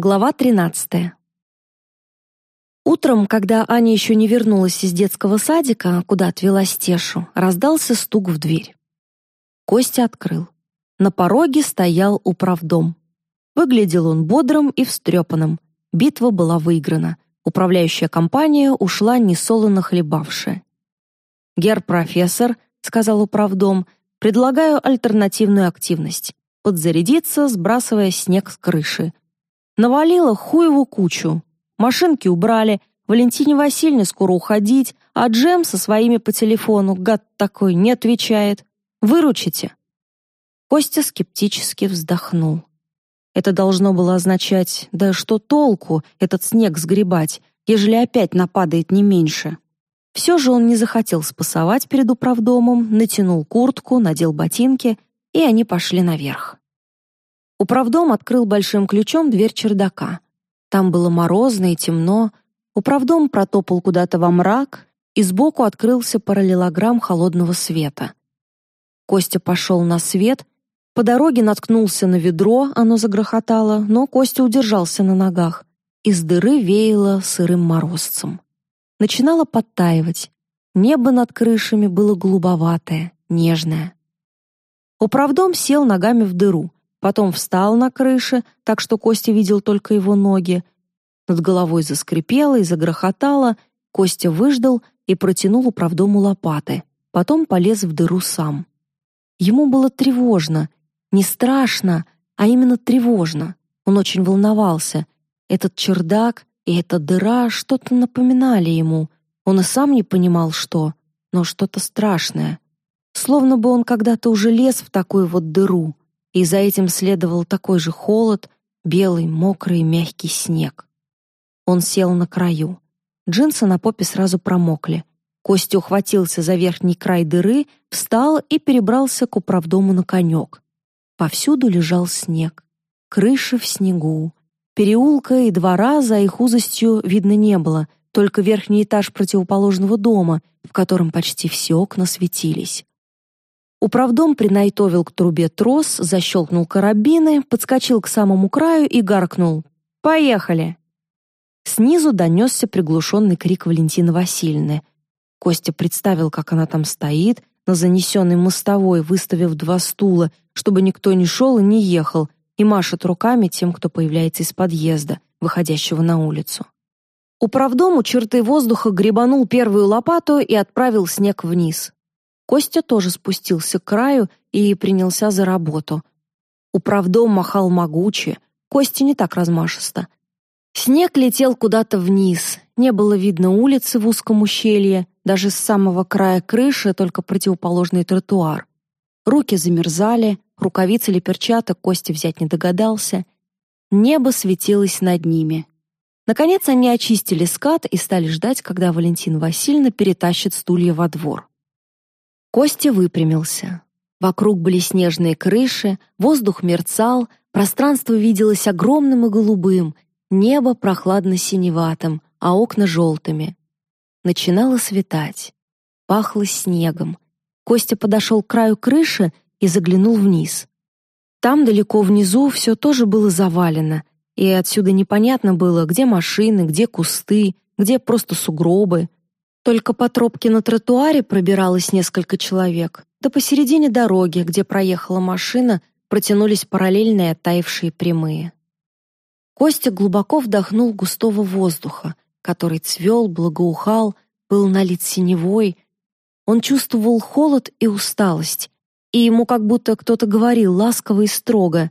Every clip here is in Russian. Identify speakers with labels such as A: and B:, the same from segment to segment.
A: Глава 13. Утром, когда Аня еще не вернулась из детского садика, куда отвела Стешу, раздался стук в дверь. Костя открыл. На пороге стоял управдом. Выглядел он бодрым и встрепанным. Битва была выиграна. Управляющая компания ушла несолоно хлебавшая. «Гер-профессор», — сказал управдом, — «предлагаю альтернативную активность. Подзарядиться, сбрасывая снег с крыши. Навалила хуеву кучу. Машинки убрали, Валентине Васильевне скоро уходить, а Джем со своими по телефону, гад такой, не отвечает. Выручите. Костя скептически вздохнул. Это должно было означать, да что толку этот снег сгребать, ежели опять нападает не меньше. Все же он не захотел спасовать перед управдомом, натянул куртку, надел ботинки, и они пошли наверх. Управдом открыл большим ключом дверь чердака. Там было морозно и темно. Управдом протопал куда-то во мрак, и сбоку открылся параллелограмм холодного света. Костя пошел на свет, по дороге наткнулся на ведро, оно загрохотало, но Костя удержался на ногах. Из дыры веяло сырым морозцем. Начинало подтаивать. Небо над крышами было голубоватое, нежное. Управдом сел ногами в дыру — потом встал на крыше, так что Костя видел только его ноги. Над головой заскрипело и загрохотало, Костя выждал и протянул управдому лопаты, потом полез в дыру сам. Ему было тревожно, не страшно, а именно тревожно. Он очень волновался. Этот чердак и эта дыра что-то напоминали ему. Он и сам не понимал, что, но что-то страшное. Словно бы он когда-то уже лез в такую вот дыру — и за этим следовал такой же холод, белый, мокрый, мягкий снег. Он сел на краю. Джинсы на попе сразу промокли. Костя ухватился за верхний край дыры, встал и перебрался к управдому на конек. Повсюду лежал снег. Крыша в снегу. Переулка и двора за их узостью видно не было, только верхний этаж противоположного дома, в котором почти все окна светились. Управдом принайтовил к трубе трос, защелкнул карабины, подскочил к самому краю и гаркнул «Поехали!». Снизу донесся приглушенный крик Валентины Васильевны. Костя представил, как она там стоит, на занесенной мостовой, выставив два стула, чтобы никто не шел и не ехал, и машет руками тем, кто появляется из подъезда, выходящего на улицу. Управдом у черты воздуха гребанул первую лопату и отправил снег вниз. Костя тоже спустился к краю и принялся за работу. Управдом махал могуче, Костя не так размашисто. Снег летел куда-то вниз, не было видно улицы в узком ущелье, даже с самого края крыши только противоположный тротуар. Руки замерзали, рукавицы или перчаток Костя взять не догадался. Небо светилось над ними. Наконец они очистили скат и стали ждать, когда Валентина Васильевна перетащит стулья во двор. Костя выпрямился. Вокруг были снежные крыши, воздух мерцал, пространство виделось огромным и голубым, небо прохладно-синеватым, а окна желтыми. Начинало светать. Пахло снегом. Костя подошел к краю крыши и заглянул вниз. Там далеко внизу все тоже было завалено, и отсюда непонятно было, где машины, где кусты, где просто сугробы. Только по тропке на тротуаре пробиралось несколько человек, да посередине дороги, где проехала машина, протянулись параллельные оттаившие прямые. Костя глубоко вдохнул густого воздуха, который цвел, благоухал, был налит синевой. Он чувствовал холод и усталость, и ему как будто кто-то говорил ласково и строго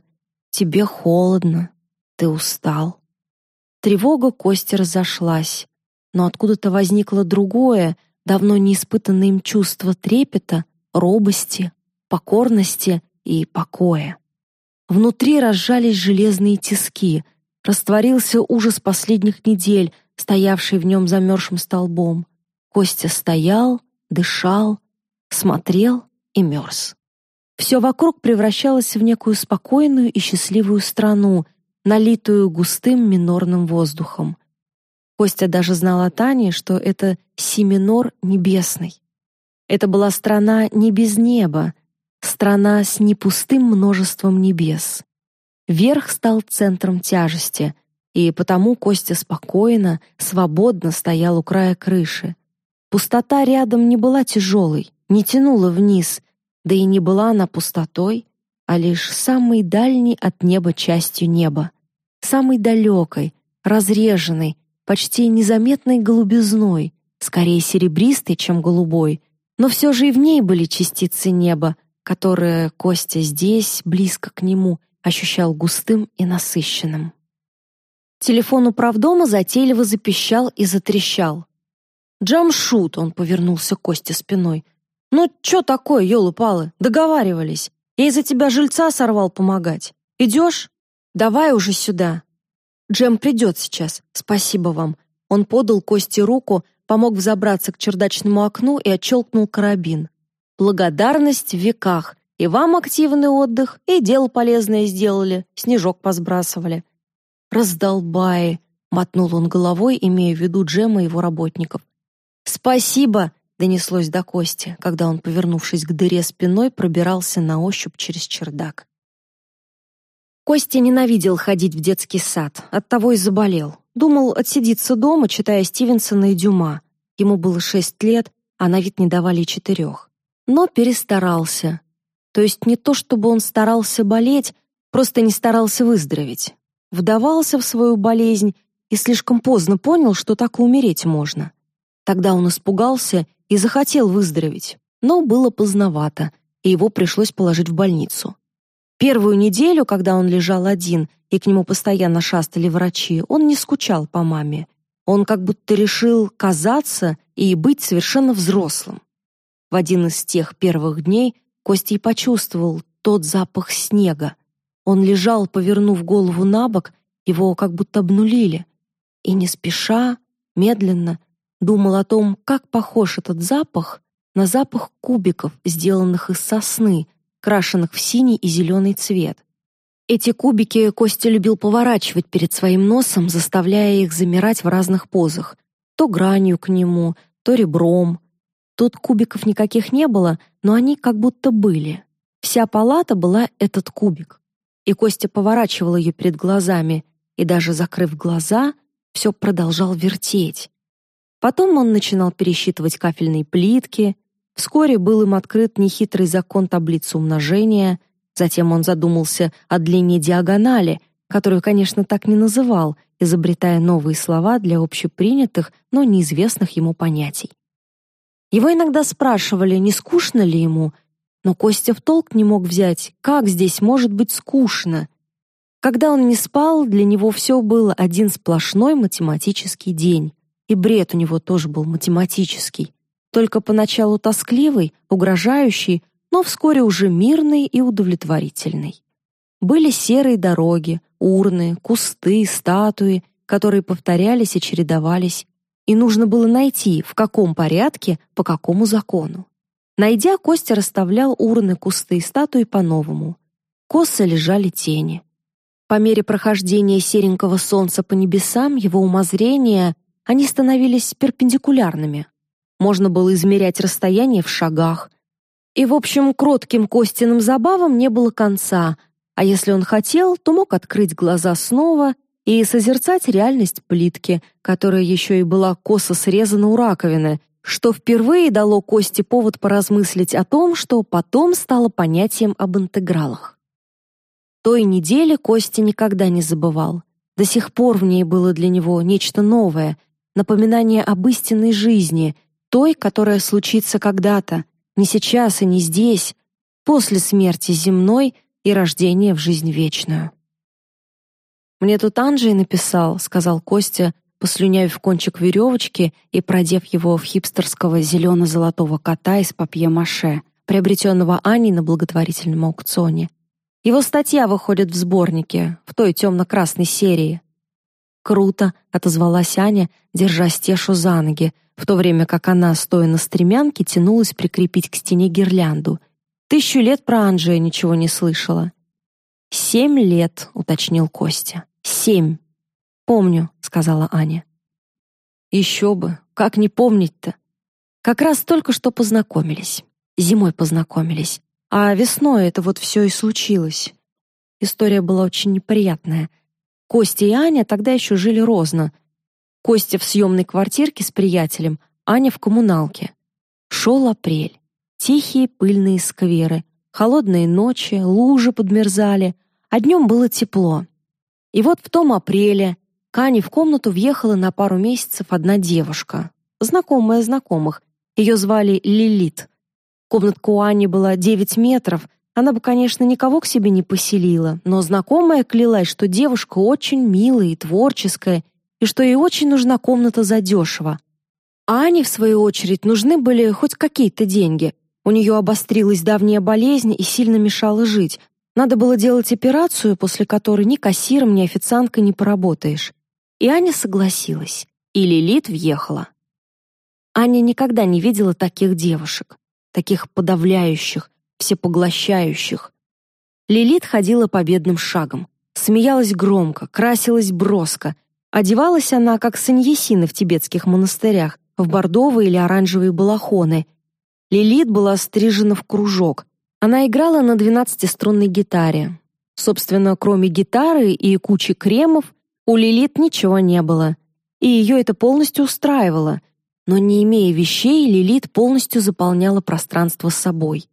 A: «Тебе холодно, ты устал». Тревога Кости разошлась но откуда-то возникло другое, давно не испытанное им чувство трепета, робости, покорности и покоя. Внутри разжались железные тиски, растворился ужас последних недель, стоявший в нем замерзшим столбом. Костя стоял, дышал, смотрел и мерз. Все вокруг превращалось в некую спокойную и счастливую страну, налитую густым минорным воздухом. Костя даже знал о Тане, что это Симинор небесный. Это была страна не без неба, страна с непустым множеством небес. Верх стал центром тяжести, и потому Костя спокойно, свободно стоял у края крыши. Пустота рядом не была тяжелой, не тянула вниз, да и не была она пустотой, а лишь самой дальней от неба частью неба, самой далекой, разреженной, почти незаметной голубизной, скорее серебристой, чем голубой, но все же и в ней были частицы неба, которые Костя здесь, близко к нему, ощущал густым и насыщенным. Телефон управдома затейливо запищал и затрещал. «Джамшут!» — он повернулся к Косте спиной. «Ну, чё такое, ёлы-палы? Договаривались. Я из-за тебя жильца сорвал помогать. Идешь? Давай уже сюда». «Джем придет сейчас. Спасибо вам». Он подал Косте руку, помог взобраться к чердачному окну и отщелкнул карабин. «Благодарность в веках. И вам активный отдых, и дело полезное сделали, снежок посбрасывали. «Раздолбаи!» — мотнул он головой, имея в виду Джема и его работников. «Спасибо!» — донеслось до Кости, когда он, повернувшись к дыре спиной, пробирался на ощупь через чердак. Костя ненавидел ходить в детский сад, оттого и заболел. Думал отсидеться дома, читая Стивенсона и Дюма. Ему было шесть лет, а на вид не давали четырех. Но перестарался. То есть не то, чтобы он старался болеть, просто не старался выздороветь вдавался в свою болезнь и слишком поздно понял, что так и умереть можно. Тогда он испугался и захотел выздороветь, но было поздновато, и его пришлось положить в больницу. Первую неделю, когда он лежал один, и к нему постоянно шастали врачи, он не скучал по маме. Он как будто решил казаться и быть совершенно взрослым. В один из тех первых дней Костя и почувствовал тот запах снега, он лежал, повернув голову на бок, его как будто обнулили. И не спеша, медленно, думал о том, как похож этот запах на запах кубиков, сделанных из сосны, крашенных в синий и зеленый цвет. Эти кубики Костя любил поворачивать перед своим носом, заставляя их замирать в разных позах. То гранью к нему, то ребром. Тут кубиков никаких не было, но они как будто были. Вся палата была этот кубик и Костя поворачивал ее перед глазами, и даже закрыв глаза, все продолжал вертеть. Потом он начинал пересчитывать кафельные плитки, вскоре был им открыт нехитрый закон таблицы умножения, затем он задумался о длине диагонали, которую, конечно, так не называл, изобретая новые слова для общепринятых, но неизвестных ему понятий. Его иногда спрашивали, не скучно ли ему, но Костя в толк не мог взять, как здесь может быть скучно. Когда он не спал, для него все было один сплошной математический день. И бред у него тоже был математический. Только поначалу тоскливый, угрожающий, но вскоре уже мирный и удовлетворительный. Были серые дороги, урны, кусты, статуи, которые повторялись и чередовались, и нужно было найти, в каком порядке, по какому закону. Найдя, Костя расставлял урны, кусты и статуи по-новому. Косо лежали тени. По мере прохождения серенького солнца по небесам, его умозрения, они становились перпендикулярными. Можно было измерять расстояние в шагах. И, в общем, кротким Костиным забавам не было конца, а если он хотел, то мог открыть глаза снова и созерцать реальность плитки, которая еще и была косо срезана у раковины, что впервые дало Косте повод поразмыслить о том, что потом стало понятием об интегралах. Той недели Костя никогда не забывал. До сих пор в ней было для него нечто новое, напоминание об истинной жизни, той, которая случится когда-то, не сейчас и не здесь, после смерти земной и рождения в жизнь вечную. «Мне тут Анджей написал», — сказал Костя, послюнявив кончик веревочки и продев его в хипстерского зелено-золотого кота из папье-маше, приобретенного Аней на благотворительном аукционе. Его статья выходит в сборнике, в той темно-красной серии. «Круто», — отозвалась Аня, держа Стешу за ноги, в то время как она, стоя на стремянке, тянулась прикрепить к стене гирлянду. Тысячу лет про Анжея ничего не слышала. «Семь лет», — уточнил Костя. «Семь». «Помню», — сказала Аня. «Еще бы, как не помнить-то? Как раз только что познакомились. Зимой познакомились. А весной это вот все и случилось. История была очень неприятная. Костя и Аня тогда еще жили розно. Костя в съемной квартирке с приятелем, Аня в коммуналке. Шел апрель. Тихие пыльные скверы, холодные ночи, лужи подмерзали, а днем было тепло. И вот в том апреле к Ане в комнату въехала на пару месяцев одна девушка, знакомая знакомых. Ее звали Лилит. Комнатка у Ани была 9 метров, она бы, конечно, никого к себе не поселила, но знакомая клялась, что девушка очень милая и творческая, и что ей очень нужна комната задешево. А Ане, в свою очередь, нужны были хоть какие-то деньги. У нее обострилась давняя болезнь и сильно мешала жить. Надо было делать операцию, после которой ни кассиром, ни официанткой не поработаешь. И Аня согласилась. И Лилит въехала. Аня никогда не видела таких девушек, таких подавляющих, всепоглощающих. Лилит ходила победным шагом, смеялась громко, красилась броско. Одевалась она, как саньясины в тибетских монастырях, в бордовые или оранжевые балахоны. Лилит была стрижена в кружок. Она играла на двенадцатиструнной гитаре. Собственно, кроме гитары и кучи кремов, у Лилит ничего не было. И ее это полностью устраивало. Но не имея вещей, Лилит полностью заполняла пространство собой.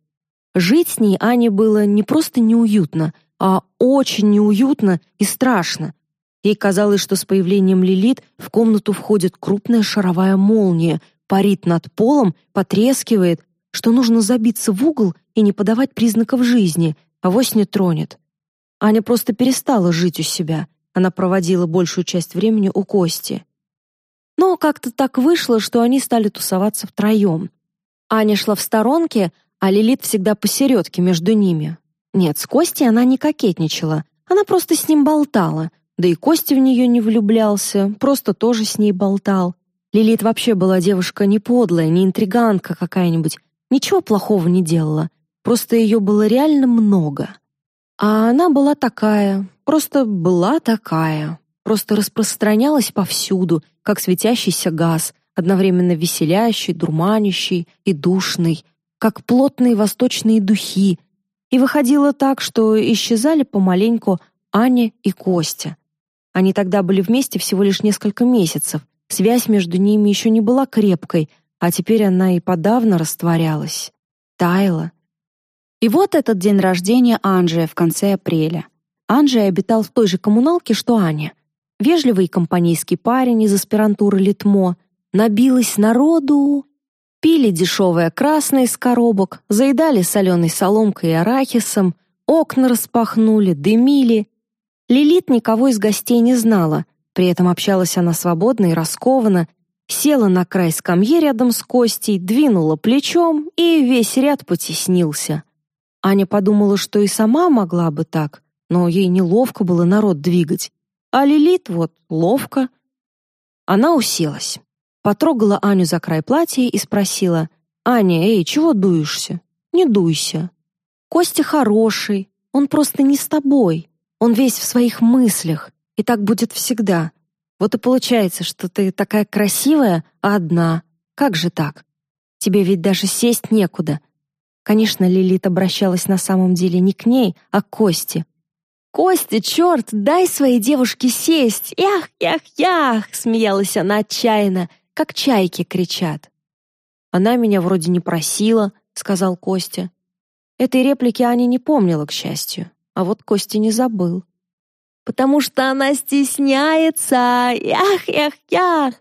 A: Жить с ней Ане было не просто неуютно, а очень неуютно и страшно. Ей казалось, что с появлением Лилит в комнату входит крупная шаровая молния, парит над полом, потрескивает, что нужно забиться в угол и не подавать признаков жизни, а вось не тронет. Аня просто перестала жить у себя. Она проводила большую часть времени у Кости. Но как-то так вышло, что они стали тусоваться втроем. Аня шла в сторонке, а Лилит всегда посередке между ними. Нет, с Костей она не кокетничала, она просто с ним болтала, да и Костя в нее не влюблялся, просто тоже с ней болтал. Лилит вообще была девушка не подлая, не интриганка какая-нибудь, ничего плохого не делала, просто ее было реально много. А она была такая, просто была такая, просто распространялась повсюду, как светящийся газ, одновременно веселящий, дурманящий и душный, как плотные восточные духи, и выходило так, что исчезали помаленьку Аня и Костя. Они тогда были вместе всего лишь несколько месяцев, связь между ними еще не была крепкой, а теперь она и подавно растворялась, таяла. И вот этот день рождения Анжея в конце апреля. Анжей обитал в той же коммуналке, что Аня. Вежливый компанейский парень из аспирантуры Литмо. Набилось народу, Пили дешевое красное из коробок, заедали соленой соломкой и арахисом, окна распахнули, дымили. Лилит никого из гостей не знала, при этом общалась она свободно и раскованно, села на край скамьи рядом с Костей, двинула плечом, и весь ряд потеснился. Аня подумала, что и сама могла бы так, но ей неловко было народ двигать. А Лилит вот ловко. Она уселась потрогала Аню за край платья и спросила: "Аня, эй, чего дуешься? Не дуйся. Костя хороший, он просто не с тобой. Он весь в своих мыслях, и так будет всегда. Вот и получается, что ты такая красивая, а одна. Как же так? Тебе ведь даже сесть некуда". Конечно, Лилит обращалась на самом деле не к ней, а к Косте. «Костя, черт, дай своей девушке сесть! Ях, ях, ях!» — смеялась она отчаянно как чайки кричат. Она меня вроде не просила, сказал Костя. Этой реплики Аня не помнила, к счастью, а вот Костя не забыл. Потому что она стесняется. Ях, ях, ях.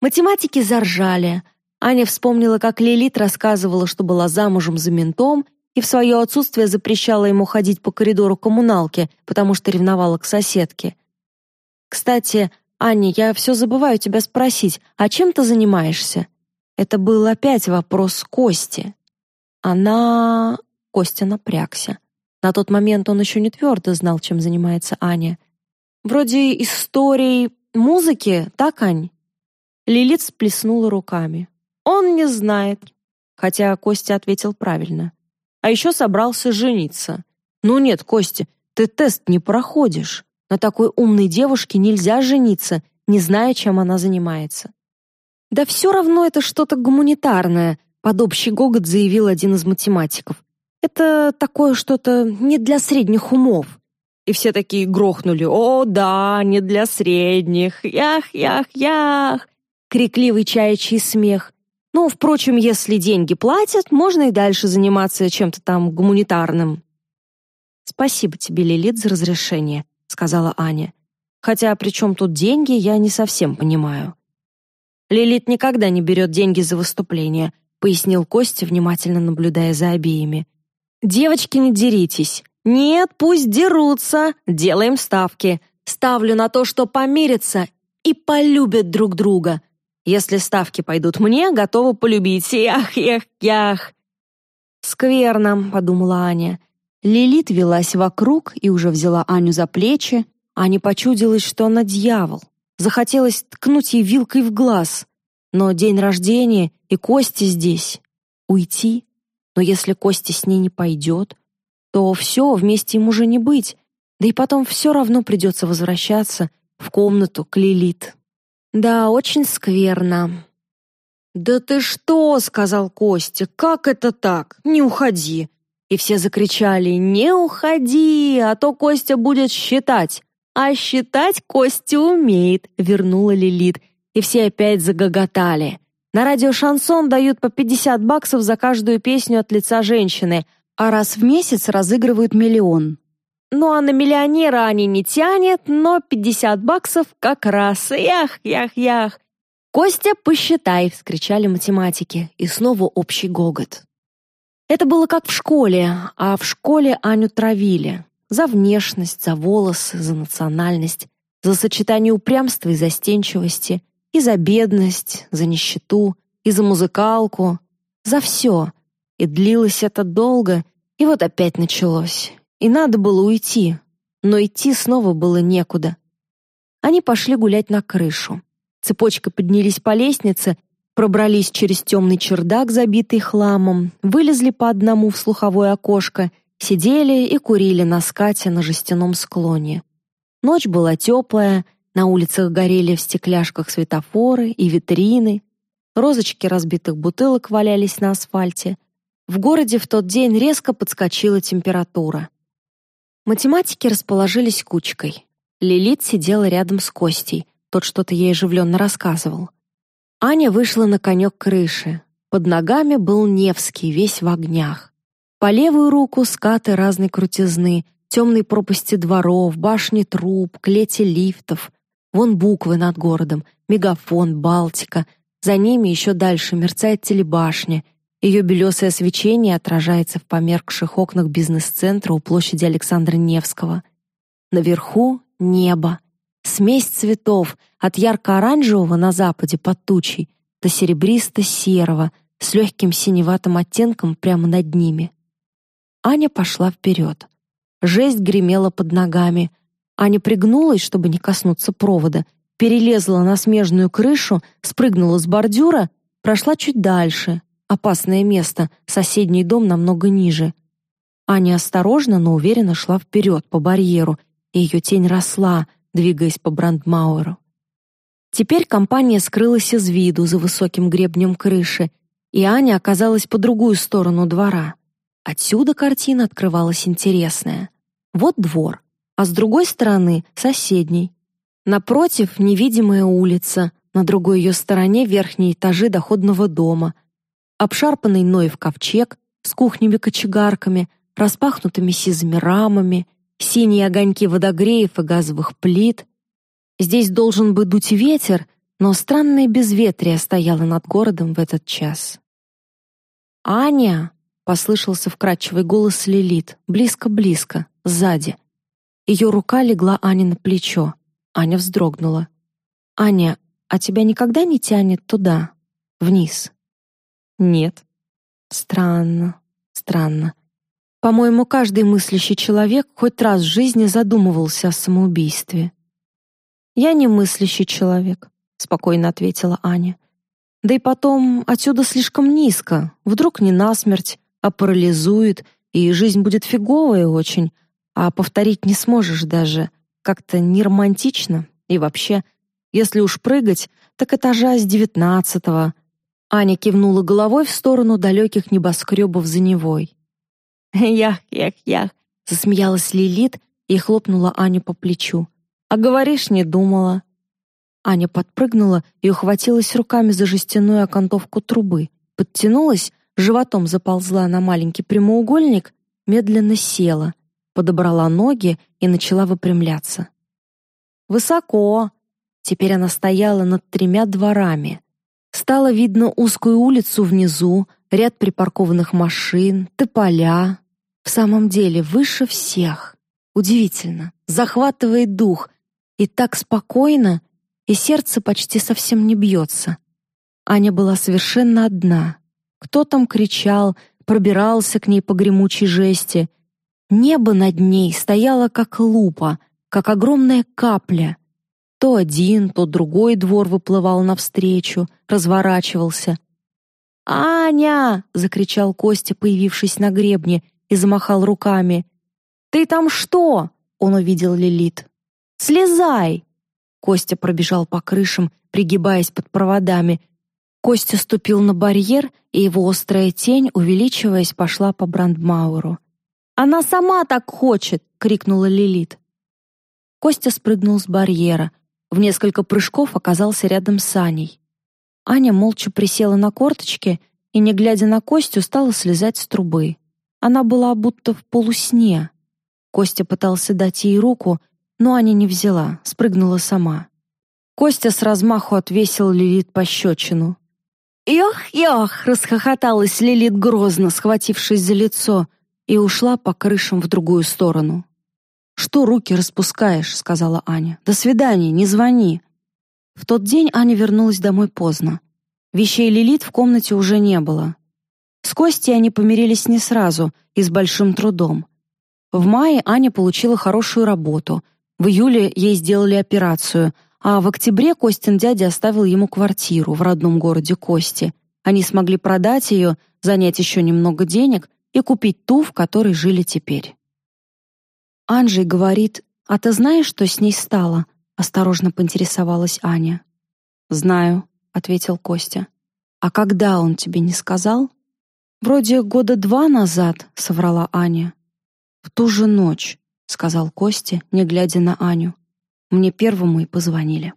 A: Математики заржали. Аня вспомнила, как Лилит рассказывала, что была замужем за ментом и в свое отсутствие запрещала ему ходить по коридору коммуналки, потому что ревновала к соседке. Кстати, «Аня, я все забываю тебя спросить, а чем ты занимаешься?» Это был опять вопрос Кости. Она... Костя напрягся. На тот момент он еще не твердо знал, чем занимается Аня. «Вроде истории музыки, так, Ань?» Лилит сплеснула руками. «Он не знает». Хотя Костя ответил правильно. «А еще собрался жениться». «Ну нет, Костя, ты тест не проходишь». На такой умной девушке нельзя жениться, не зная, чем она занимается. Да все равно это что-то гуманитарное, под общий гогот заявил один из математиков. Это такое что-то не для средних умов. и все такие грохнули «О, да, не для средних! Ях, ях, ях!» Крикливый чаячий смех. Ну, впрочем, если деньги платят, можно и дальше заниматься чем-то там гуманитарным. «Спасибо тебе, Лилит, за разрешение», — сказала Аня. «Хотя при чем тут деньги, я не совсем понимаю». «Лилит никогда не берет деньги за выступление», — пояснил Костя, внимательно наблюдая за обеими. «Девочки, не деритесь. Нет, пусть дерутся. Делаем ставки. Ставлю на то, что помирятся и полюбят друг друга. Если ставки пойдут мне, готова полюбить. Ях, ях, ях». «Скверно», — подумала Аня. Лилит велась вокруг и уже взяла Аню за плечи, а не почудилось, что она дьявол. Захотелось ткнуть ей вилкой в глаз. Но день рождения и Кости здесь. Уйти? Но если Костя с ней не пойдет, то все, вместе им уже не быть. Да и потом все равно придется возвращаться в комнату к Лилит. Да, очень скверно. «Да ты что?» — сказал Костя. «Как это так? Не уходи. И все закричали «Не уходи, а то Костя будет считать». «А считать Костя умеет», — вернула Лилит. И все опять загоготали. На радио «Шансон» дают по 50 баксов за каждую песню от лица женщины, а раз в месяц разыгрывают миллион. Ну а на миллионера они не тянет, но 50 баксов как раз. Ях, ях, ях. «Костя, посчитай!» — вскричали математики, и снова общий гогот. Это было как в школе, а в школе Аню травили. За внешность, за волосы, за национальность, за сочетание упрямства и застенчивости, и за бедность, за нищету, и за музыкалку, за все. И длилось это долго, и вот опять началось. И надо было уйти, но идти снова было некуда. Они пошли гулять на крышу. Цепочкой поднялись по лестнице пробрались через темный чердак, забитый хламом, вылезли по одному в слуховое окошко, сидели и курили на скате на жестяном склоне. Ночь была теплая, на улицах горели в стекляшках светофоры и витрины, розочки разбитых бутылок валялись на асфальте. В городе в тот день резко подскочила температура. Математики расположились кучкой. Лилит сидела рядом с Костей, тот что-то ей оживленно рассказывал. Аня вышла на конек крыши. Под ногами был Невский, весь в огнях. По левую руку скаты разной крутизны, темные пропасти дворов, башни труб, клети лифтов. Вон буквы над городом, мегафон, Балтика. За ними еще дальше мерцает телебашня. Ее белесое свечение отражается в померкших окнах бизнес-центра у площади Александра Невского. Наверху — небо. Смесь цветов от ярко-оранжевого на западе под тучей до серебристо-серого с легким синеватым оттенком прямо над ними. Аня пошла вперед. Жесть гремела под ногами. Аня пригнулась, чтобы не коснуться провода, перелезла на смежную крышу, спрыгнула с бордюра, прошла чуть дальше. Опасное место, соседний дом намного ниже. Аня осторожно, но уверенно шла вперед по барьеру, и ее тень росла — двигаясь по Брандмауэру. Теперь компания скрылась из виду за высоким гребнем крыши, и Аня оказалась по другую сторону двора. Отсюда картина открывалась интересная. Вот двор, а с другой стороны — соседний. Напротив — невидимая улица, на другой ее стороне — верхние этажи доходного дома, обшарпанный Ноев ковчег с кухнями-кочегарками, распахнутыми сизыми рамами — синие огоньки водогреев и газовых плит. Здесь должен бы дуть ветер, но странное безветрие стояло над городом в этот час. «Аня!» — послышался вкрадчивый голос Лилит, близко-близко, сзади. Ее рука легла Ане на плечо. Аня вздрогнула. «Аня, а тебя никогда не тянет туда, вниз?» «Нет». «Странно, странно. По-моему, каждый мыслящий человек хоть раз в жизни задумывался о самоубийстве. «Я не мыслящий человек», — спокойно ответила Аня. «Да и потом, отсюда слишком низко. Вдруг не насмерть, а парализует, и жизнь будет фиговая очень, а повторить не сможешь даже. Как-то не романтично. И вообще, если уж прыгать, так этажа с девятнадцатого». Аня кивнула головой в сторону далеких небоскребов за Невой. «Ях, ях, ях!» — засмеялась Лилит, и хлопнула Аню по плечу. «А говоришь, не думала». Аня подпрыгнула и ухватилась руками за жестяную окантовку трубы, подтянулась, животом заползла на маленький прямоугольник, медленно села, подобрала ноги и начала выпрямляться. «Высоко!» Теперь она стояла над тремя дворами. Стало видно узкую улицу внизу, ряд припаркованных машин, тополя. В самом деле, выше всех. Удивительно, захватывает дух. И так спокойно, и сердце почти совсем не бьется. Аня была совершенно одна. Кто там кричал, пробирался к ней по гремучей жести. Небо над ней стояло как лупа, как огромная капля. То один, то другой двор выплывал навстречу, разворачивался. «Аня!» — закричал Костя, появившись на гребне, и замахал руками. «Ты там что?» — он увидел Лилит. «Слезай!» Костя пробежал по крышам, пригибаясь под проводами. Костя ступил на барьер, и его острая тень, увеличиваясь, пошла по Брандмауру. «Она сама так хочет!» — крикнула Лилит. Костя спрыгнул с барьера в несколько прыжков оказался рядом с Аней. Аня молча присела на корточки и, не глядя на Костю, стала слезать с трубы. Она была будто в полусне. Костя пытался дать ей руку, но Аня не взяла, спрыгнула сама. Костя с размаху отвесил Лилит пощечину. «Ох-ох!» — расхохоталась Лилит грозно, схватившись за лицо, и ушла по крышам в другую сторону. «Что руки распускаешь?» — сказала Аня. «До свидания, не звони». В тот день Аня вернулась домой поздно. Вещей Лилит в комнате уже не было. С Костей они помирились не сразу и с большим трудом. В мае Аня получила хорошую работу. В июле ей сделали операцию, а в октябре Костин дядя оставил ему квартиру в родном городе Кости. Они смогли продать ее, занять еще немного денег и купить ту, в которой жили теперь. Анжей говорит, «А ты знаешь, что с ней стало?» — осторожно поинтересовалась Аня. «Знаю», — ответил Костя. «А когда он тебе не сказал?» «Вроде года два назад», — соврала Аня. «В ту же ночь», — сказал Костя, не глядя на Аню. «Мне первому и позвонили».